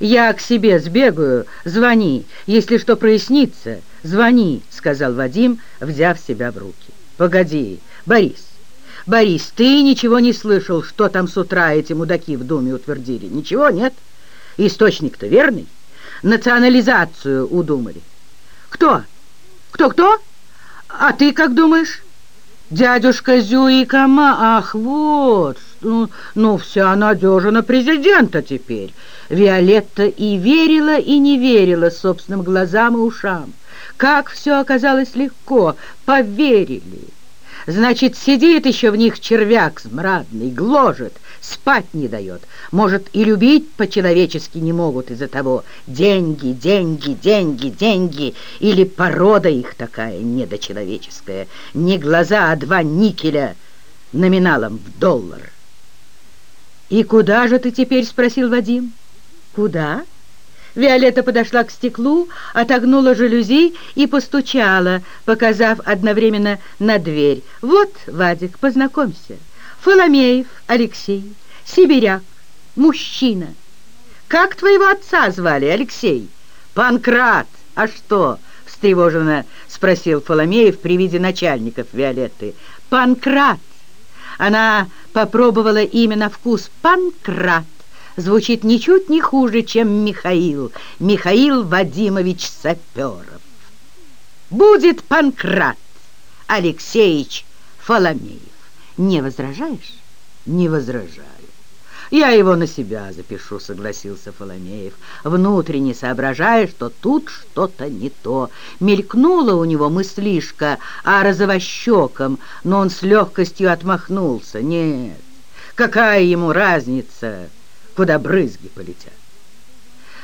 «Я к себе сбегаю, звони, если что прояснится, звони», — сказал Вадим, взяв себя в руки. «Погоди, Борис, Борис, ты ничего не слышал, что там с утра эти мудаки в Думе утвердили? Ничего, нет? Источник-то верный? Национализацию удумали. Кто? Кто-кто? А ты как думаешь?» Дядюшка Зюикама, ах, вот, ну, ну, вся надежа на президента теперь. Виолетта и верила, и не верила собственным глазам и ушам. Как все оказалось легко, поверили. Значит, сидит еще в них червяк смрадный, гложет, спать не дает. Может, и любить по-человечески не могут из-за того. Деньги, деньги, деньги, деньги. Или порода их такая недочеловеческая. Не глаза, а два никеля номиналом в доллар. «И куда же ты теперь?» — спросил Вадим. «Куда?» Виолетта подошла к стеклу, отогнула жалюзи и постучала, показав одновременно на дверь. «Вот, Вадик, познакомься». Фоломеев Алексей, сибиряк, мужчина. Как твоего отца звали, Алексей? Панкрат. А что? Встревоженно спросил Фоломеев при виде начальников Виолетты. Панкрат. Она попробовала имя на вкус Панкрат. Звучит ничуть не хуже, чем Михаил. Михаил Вадимович Саперов. Будет Панкрат Алексеевич Фоломеев. Не возражаешь? Не возражаю. Я его на себя запишу, согласился Фоломеев, внутренне соображая, что тут что-то не то. Мелькнула у него мыслишка о розовощеком, но он с легкостью отмахнулся. Нет, какая ему разница, куда брызги полетят?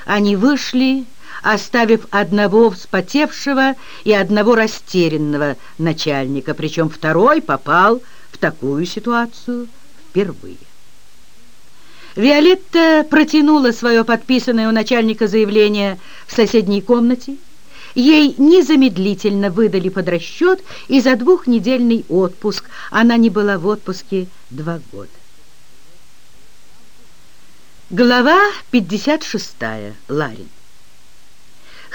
Они вышли, оставив одного вспотевшего и одного растерянного начальника, причем второй попал в такую ситуацию впервые. Виолетта протянула свое подписанное у начальника заявление в соседней комнате. Ей незамедлительно выдали под расчет и за двухнедельный отпуск. Она не была в отпуске два года. Глава 56. Ларин.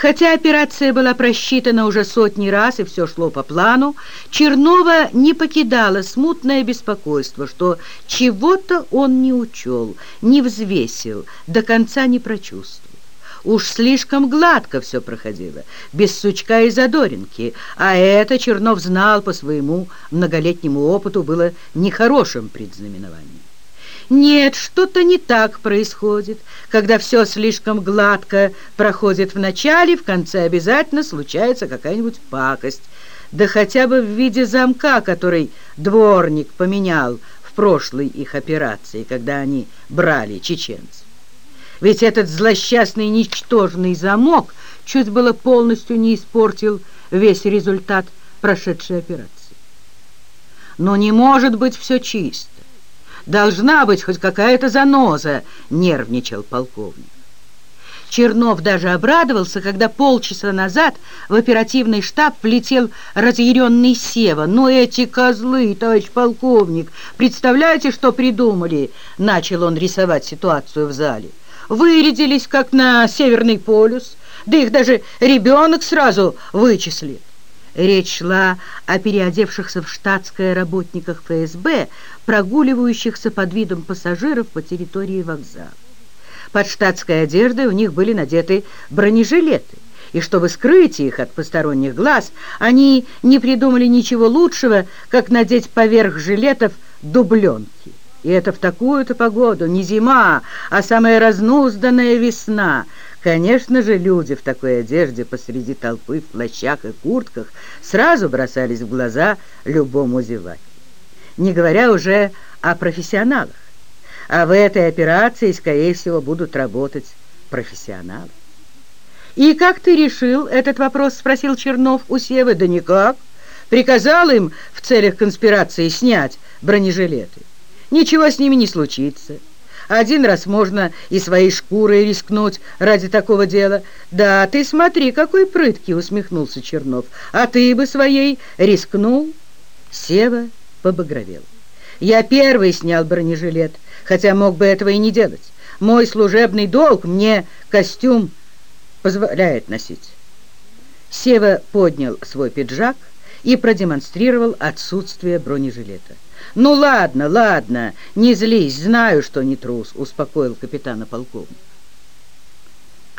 Хотя операция была просчитана уже сотни раз и все шло по плану, Чернова не покидала смутное беспокойство, что чего-то он не учел, не взвесил, до конца не прочувствовал. Уж слишком гладко все проходило, без сучка и задоринки, а это Чернов знал по своему многолетнему опыту, было нехорошим предзнаменованием. Нет, что-то не так происходит. Когда все слишком гладко проходит в начале, в конце обязательно случается какая-нибудь пакость. Да хотя бы в виде замка, который дворник поменял в прошлой их операции, когда они брали чеченцев. Ведь этот злосчастный ничтожный замок чуть было полностью не испортил весь результат прошедшей операции. Но не может быть все чисто. Должна быть хоть какая-то заноза, нервничал полковник. Чернов даже обрадовался, когда полчаса назад в оперативный штаб влетел разъяренный Сева. «Ну эти козлы, товарищ полковник, представляете, что придумали?» Начал он рисовать ситуацию в зале. «Вырядились, как на Северный полюс, да их даже ребенок сразу вычислит». Речь шла о переодевшихся в штатское работниках ФСБ, прогуливающихся под видом пассажиров по территории вокзала. Под штатской одеждой у них были надеты бронежилеты, и чтобы скрыть их от посторонних глаз, они не придумали ничего лучшего, как надеть поверх жилетов дубленки. И это в такую-то погоду, не зима, а самая разнузданная весна. Конечно же, люди в такой одежде посреди толпы в плащах и куртках сразу бросались в глаза любому зевать. Не говоря уже о профессионалах. А в этой операции, скорее всего, будут работать профессионалы. «И как ты решил этот вопрос?» — спросил Чернов у Севы. «Да никак. Приказал им в целях конспирации снять бронежилеты. Ничего с ними не случится. Один раз можно и своей шкурой рискнуть ради такого дела. Да, ты смотри, какой прыткий, усмехнулся Чернов. А ты бы своей рискнул? Сева побагровел. Я первый снял бронежилет, хотя мог бы этого и не делать. Мой служебный долг мне костюм позволяет носить. Сева поднял свой пиджак и продемонстрировал отсутствие бронежилета. «Ну ладно, ладно, не злись, знаю, что не трус», — успокоил капитана полковник.